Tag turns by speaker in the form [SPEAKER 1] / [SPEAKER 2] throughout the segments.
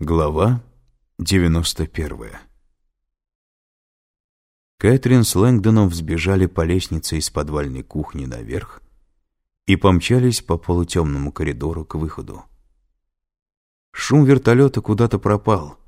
[SPEAKER 1] Глава 91 Кэтрин с Лэнгдоном взбежали по лестнице из подвальной кухни наверх и помчались по полутемному коридору к выходу. Шум вертолета куда-то пропал,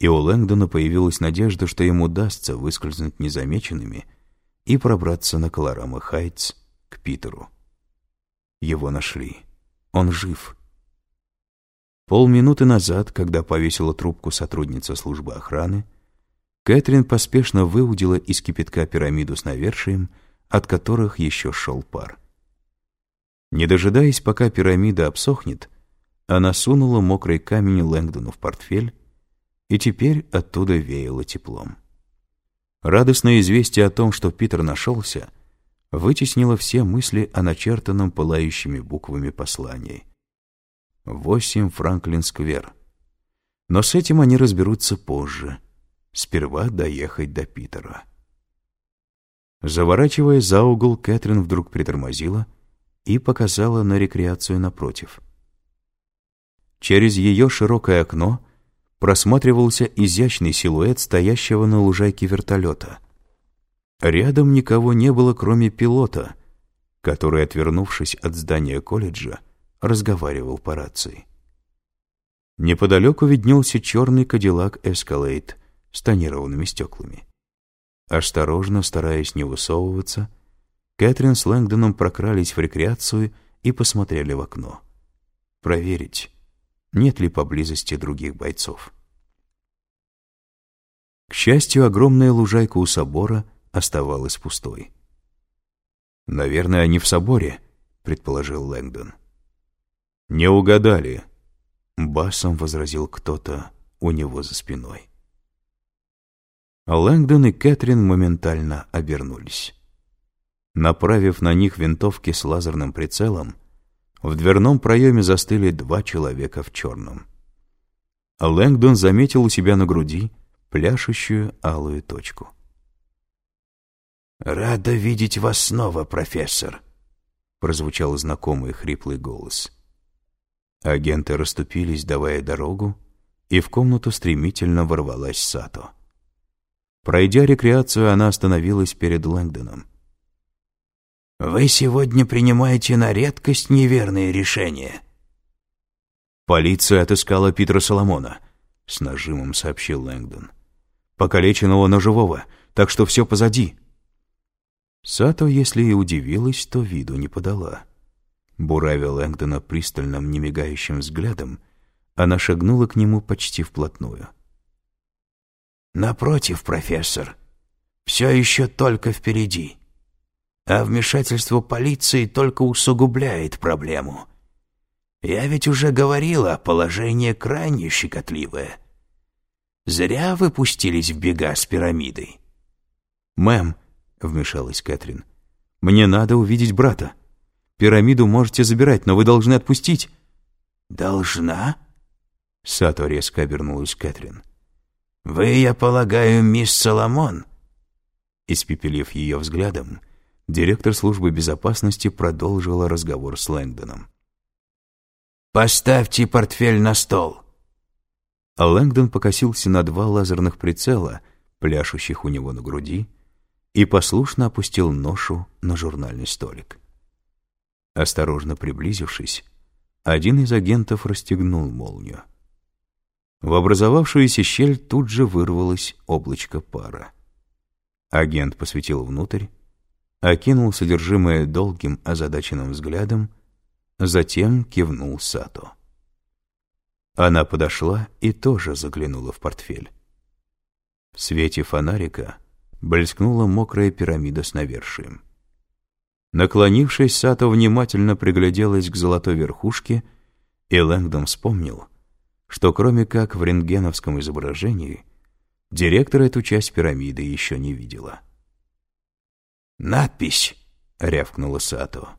[SPEAKER 1] и у Лэнгдона появилась надежда, что ему удастся выскользнуть незамеченными и пробраться на Колорама Хайтс к Питеру. Его нашли. Он жив. Полминуты назад, когда повесила трубку сотрудница службы охраны, Кэтрин поспешно выудила из кипятка пирамиду с навершием, от которых еще шел пар. Не дожидаясь, пока пирамида обсохнет, она сунула мокрый камень Лэнгдону в портфель, и теперь оттуда веяло теплом. Радостное известие о том, что Питер нашелся, вытеснило все мысли о начертанном пылающими буквами послании — 8 Франклин-сквер. Но с этим они разберутся позже. Сперва доехать до Питера. Заворачивая за угол, Кэтрин вдруг притормозила и показала на рекреацию напротив. Через ее широкое окно просматривался изящный силуэт стоящего на лужайке вертолета. Рядом никого не было, кроме пилота, который, отвернувшись от здания колледжа, разговаривал по рации. Неподалеку виднелся черный кадиллак «Эскалейт» с тонированными стеклами. Осторожно, стараясь не высовываться, Кэтрин с Лэнгдоном прокрались в рекреацию и посмотрели в окно. Проверить, нет ли поблизости других бойцов. К счастью, огромная лужайка у собора оставалась пустой. «Наверное, они в соборе», — предположил Лэнгдон. «Не угадали», — басом возразил кто-то у него за спиной. Лэнгдон и Кэтрин моментально обернулись. Направив на них винтовки с лазерным прицелом, в дверном проеме застыли два человека в черном. Лэнгдон заметил у себя на груди пляшущую алую точку.
[SPEAKER 2] «Рада видеть вас снова, профессор», — прозвучал знакомый хриплый голос.
[SPEAKER 1] Агенты расступились, давая дорогу, и в комнату стремительно ворвалась Сато. Пройдя рекреацию, она остановилась перед Лэнгдоном.
[SPEAKER 2] «Вы сегодня принимаете на редкость неверные решения».
[SPEAKER 1] «Полиция отыскала Питера Соломона», — с нажимом сообщил Лэнгдон. «Покалеченного, но живого, так что все позади». Сато, если и удивилась, то виду не подала. Буравя Лэнгдона пристальным, немигающим взглядом, она шагнула к нему почти вплотную.
[SPEAKER 2] «Напротив, профессор, все еще только впереди, а вмешательство полиции только усугубляет проблему. Я ведь уже говорила, положение крайне щекотливое. Зря вы пустились в бега с пирамидой».
[SPEAKER 1] «Мэм», — вмешалась Кэтрин, — «мне надо увидеть брата». Пирамиду можете забирать, но вы должны отпустить».
[SPEAKER 2] «Должна?»
[SPEAKER 1] Сато резко обернулась Кэтрин.
[SPEAKER 2] «Вы, я полагаю, мисс Соломон?»
[SPEAKER 1] Испепелив ее взглядом, директор службы безопасности продолжила разговор с Лэнгдоном.
[SPEAKER 2] «Поставьте портфель на стол».
[SPEAKER 1] А Лэнгдон покосился на два лазерных прицела, пляшущих у него на груди, и послушно опустил ношу на журнальный столик. Осторожно приблизившись, один из агентов расстегнул молнию. В образовавшуюся щель тут же вырвалось облачко пара. Агент посветил внутрь, окинул содержимое долгим озадаченным взглядом, затем кивнул Сато. Она подошла и тоже заглянула в портфель. В свете фонарика блескнула мокрая пирамида с навершием. Наклонившись, Сато внимательно пригляделась к золотой верхушке, и Лэнгдон вспомнил, что кроме как в рентгеновском изображении, директор эту часть пирамиды еще не видела.
[SPEAKER 2] «Надпись!» — рявкнула Сато.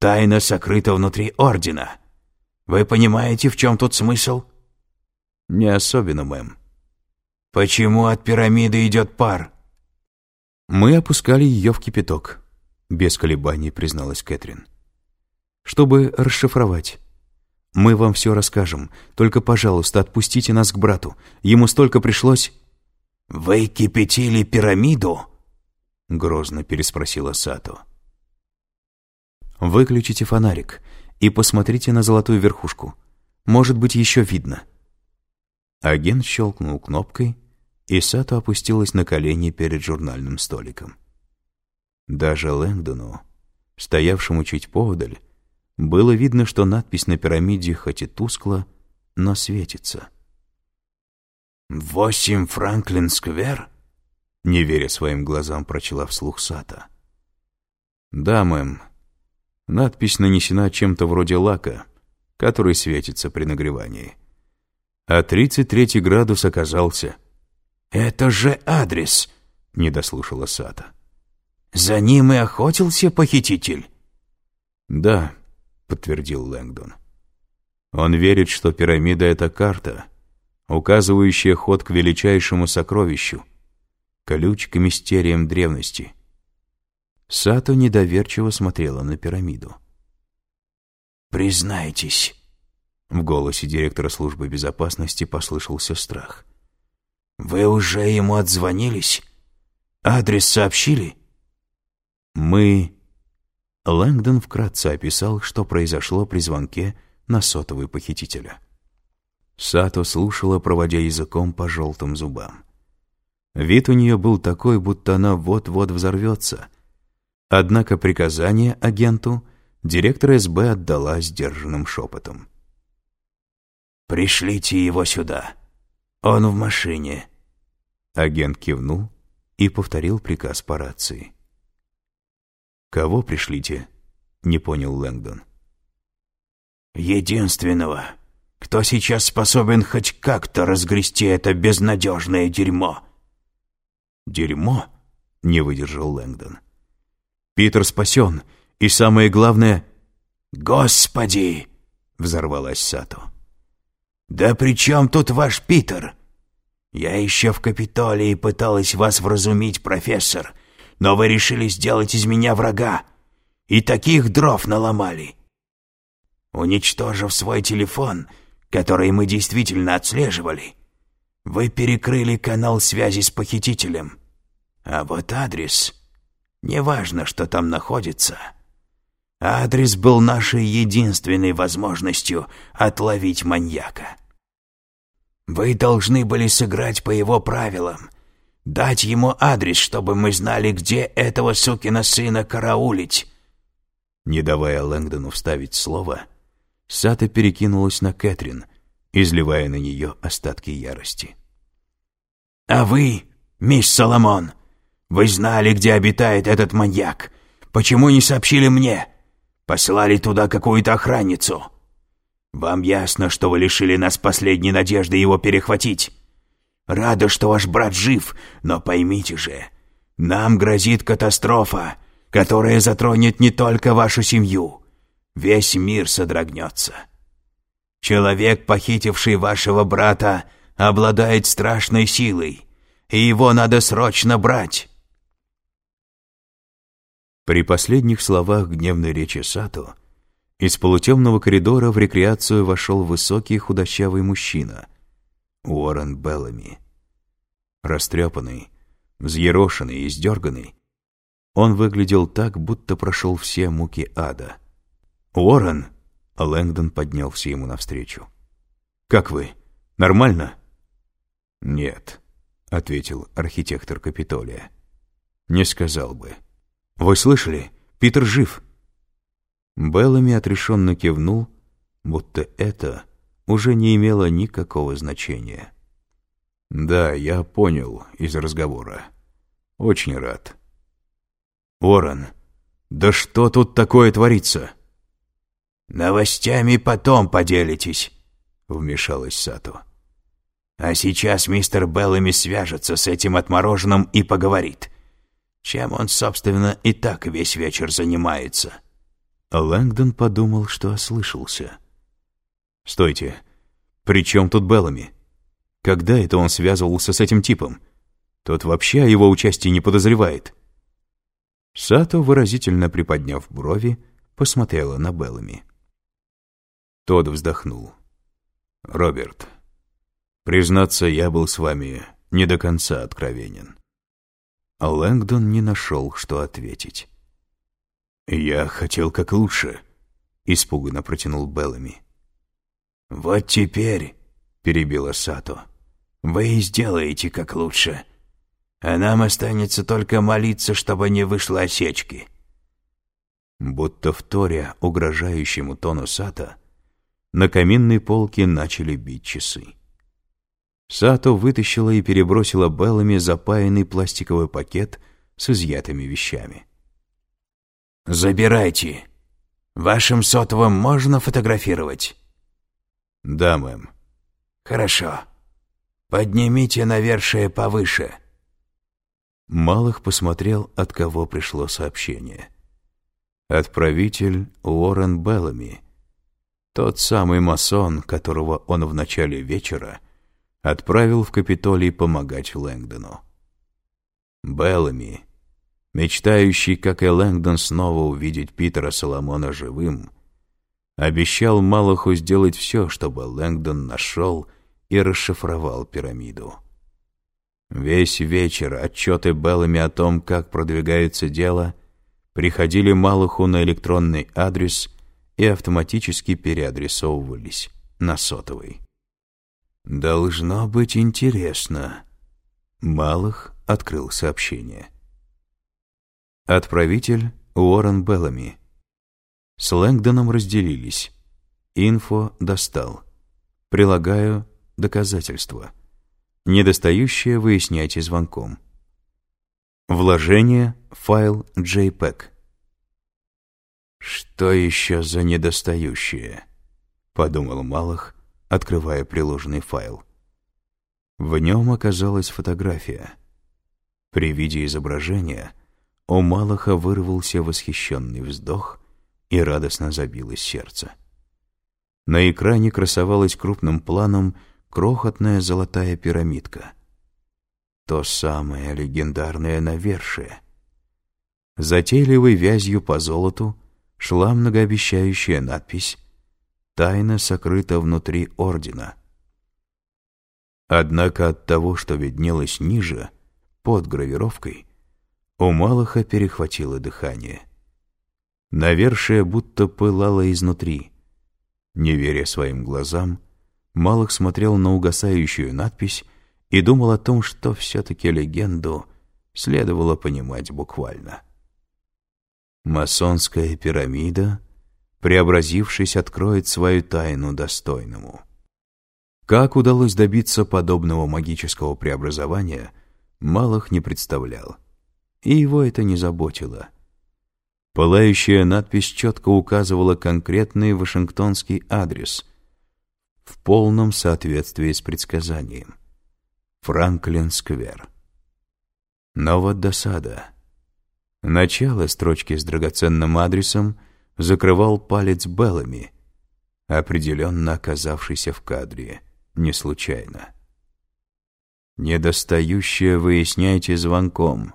[SPEAKER 2] «Тайна сокрыта внутри Ордена. Вы понимаете, в чем тут смысл?»
[SPEAKER 1] «Не особенно, мэм».
[SPEAKER 2] «Почему от пирамиды идет пар?»
[SPEAKER 1] «Мы опускали ее в кипяток», — без колебаний призналась Кэтрин. «Чтобы расшифровать. Мы вам все расскажем. Только, пожалуйста, отпустите нас к брату. Ему столько пришлось...»
[SPEAKER 2] «Вы кипятили пирамиду?»
[SPEAKER 1] — грозно переспросила Сато. «Выключите фонарик и посмотрите на золотую верхушку. Может быть, еще видно». Агент щелкнул кнопкой, и Сато опустилась на колени перед журнальным столиком. Даже Лэнгдону, стоявшему чуть поодаль, было видно, что надпись на пирамиде хоть и тускло, но светится.
[SPEAKER 2] «Восемь Франклин-сквер?»
[SPEAKER 1] Не веря своим глазам, прочла вслух Сата. «Да, мэм. Надпись нанесена чем-то вроде лака, который светится при нагревании. А 33 градус оказался...»
[SPEAKER 2] «Это же адрес!»
[SPEAKER 1] — не дослушала Сата.
[SPEAKER 2] «За ним и охотился похититель?»
[SPEAKER 1] «Да», — подтвердил Лэнгдон. «Он верит, что пирамида — это карта, указывающая ход к величайшему сокровищу, ключ к мистериям древности». Сато недоверчиво смотрела на пирамиду.
[SPEAKER 2] «Признайтесь», — в голосе директора службы безопасности послышался страх. «Вы уже ему отзвонились? Адрес сообщили?»
[SPEAKER 1] «Мы...» Лэнгдон вкратце описал, что произошло при звонке на сотовый похитителя. Сато слушала, проводя языком по желтым зубам. Вид у нее был такой, будто она вот-вот взорвется. Однако приказание агенту директор СБ отдала сдержанным шепотом.
[SPEAKER 2] «Пришлите его сюда. Он в машине».
[SPEAKER 1] Агент кивнул и повторил приказ по рации. «Кого пришлите?» — не понял Лэнгдон.
[SPEAKER 2] «Единственного, кто сейчас способен хоть как-то разгрести это безнадежное дерьмо».
[SPEAKER 1] «Дерьмо?» — не выдержал Лэнгдон. «Питер спасен, и самое главное...»
[SPEAKER 2] «Господи!» — взорвалась Сато. «Да при чем тут ваш Питер? Я еще в Капитолии пыталась вас вразумить, профессор» но вы решили сделать из меня врага. И таких дров наломали. Уничтожив свой телефон, который мы действительно отслеживали, вы перекрыли канал связи с похитителем. А вот адрес... Неважно, что там находится. Адрес был нашей единственной возможностью отловить маньяка. Вы должны были сыграть по его правилам Дать ему адрес, чтобы мы знали, где этого сукина сына караулить».
[SPEAKER 1] Не давая Лэнгдону вставить слово, Сата перекинулась на Кэтрин, изливая на нее остатки ярости.
[SPEAKER 2] «А вы, мисс Соломон, вы знали, где обитает этот маньяк. Почему не сообщили мне? Послали туда какую-то охранницу. Вам ясно, что вы лишили нас последней надежды его перехватить. Рада, что ваш брат жив, но поймите же, нам грозит катастрофа, которая затронет не только вашу семью. Весь мир содрогнется. Человек, похитивший вашего брата, обладает страшной силой, и его надо срочно брать».
[SPEAKER 1] При последних словах гневной речи Сато из полутемного коридора в рекреацию вошел высокий худощавый мужчина — Уоррен Беллами. Растрепанный, взъерошенный и издерганный, он выглядел так, будто прошел все муки ада. «Уоррен!» — Лэнгдон поднялся ему навстречу. «Как вы? Нормально?» «Нет», — ответил архитектор Капитолия. «Не сказал бы». «Вы слышали? Питер жив!» Беллами отрешенно кивнул, будто это уже не имело никакого значения. «Да, я понял из разговора. Очень рад». «Уоррен, да что тут такое творится?»
[SPEAKER 2] «Новостями потом поделитесь», — вмешалась Сато. «А сейчас мистер Беллами свяжется с этим отмороженным и поговорит. Чем он, собственно, и так весь вечер занимается?»
[SPEAKER 1] Лэнгдон подумал, что ослышался. «Стойте, при чем тут Беллами? Когда это он связывался с этим типом? Тот вообще о его участии не подозревает». Сато, выразительно приподняв брови, посмотрела на Беллами. Тот вздохнул. «Роберт, признаться, я был с вами не до конца откровенен». А Лэнгдон не нашел, что ответить. «Я хотел как лучше», — испуганно протянул Беллами.
[SPEAKER 2] «Вот теперь», — перебила Сато, — «вы и сделаете как лучше. А нам останется только молиться, чтобы не вышло осечки».
[SPEAKER 1] Будто вторя угрожающему тону Сато, на каминной полке начали бить часы. Сато вытащила и перебросила Беллами запаянный пластиковый пакет с изъятыми вещами.
[SPEAKER 2] «Забирайте. Вашим сотовым можно фотографировать?»
[SPEAKER 1] «Да, мэм».
[SPEAKER 2] «Хорошо. Поднимите навершие повыше».
[SPEAKER 1] Малых посмотрел, от кого пришло сообщение. Отправитель Уоррен Беллами, тот самый масон, которого он в начале вечера отправил в Капитолий помогать Лэнгдону. Беллами, мечтающий, как и Лэнгдон, снова увидеть Питера Соломона живым, обещал Малаху сделать все, чтобы Лэнгдон нашел и расшифровал пирамиду. Весь вечер отчеты Беллами о том, как продвигается дело, приходили Малаху на электронный адрес и автоматически переадресовывались на сотовый. «Должно быть интересно». Малых открыл сообщение. Отправитель Уоррен Беллами. С Лэнгдоном разделились. Инфо достал. Прилагаю доказательства. Недостающее выясняйте звонком. Вложение файл JPEG. «Что еще за недостающее?» — подумал Малых, открывая приложенный файл. В нем оказалась фотография. При виде изображения у Малаха вырвался восхищенный вздох и радостно забилось сердце. На экране красовалась крупным планом крохотная золотая пирамидка. То самое легендарное навершие. Затейливой вязью по золоту шла многообещающая надпись «Тайна сокрыта внутри Ордена». Однако от того, что виднелось ниже, под гравировкой, у Малаха перехватило дыхание. Навершие будто пылало изнутри. Не веря своим глазам, Малых смотрел на угасающую надпись и думал о том, что все-таки легенду следовало понимать буквально. Масонская пирамида, преобразившись, откроет свою тайну достойному. Как удалось добиться подобного магического преобразования, Малых не представлял. И его это не заботило. Пылающая надпись четко указывала конкретный вашингтонский адрес в полном соответствии с предсказанием. Франклин-сквер. Но вот досада — Начало строчки с драгоценным адресом закрывал палец Беллами, определенно оказавшийся в кадре не случайно. Недостающее выясняйте звонком.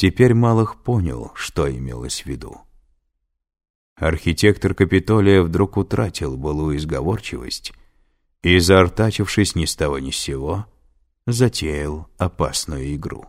[SPEAKER 1] Теперь Малых понял, что имелось в виду. Архитектор Капитолия вдруг утратил былую изговорчивость и, заортачившись ни с того ни с сего, затеял опасную игру.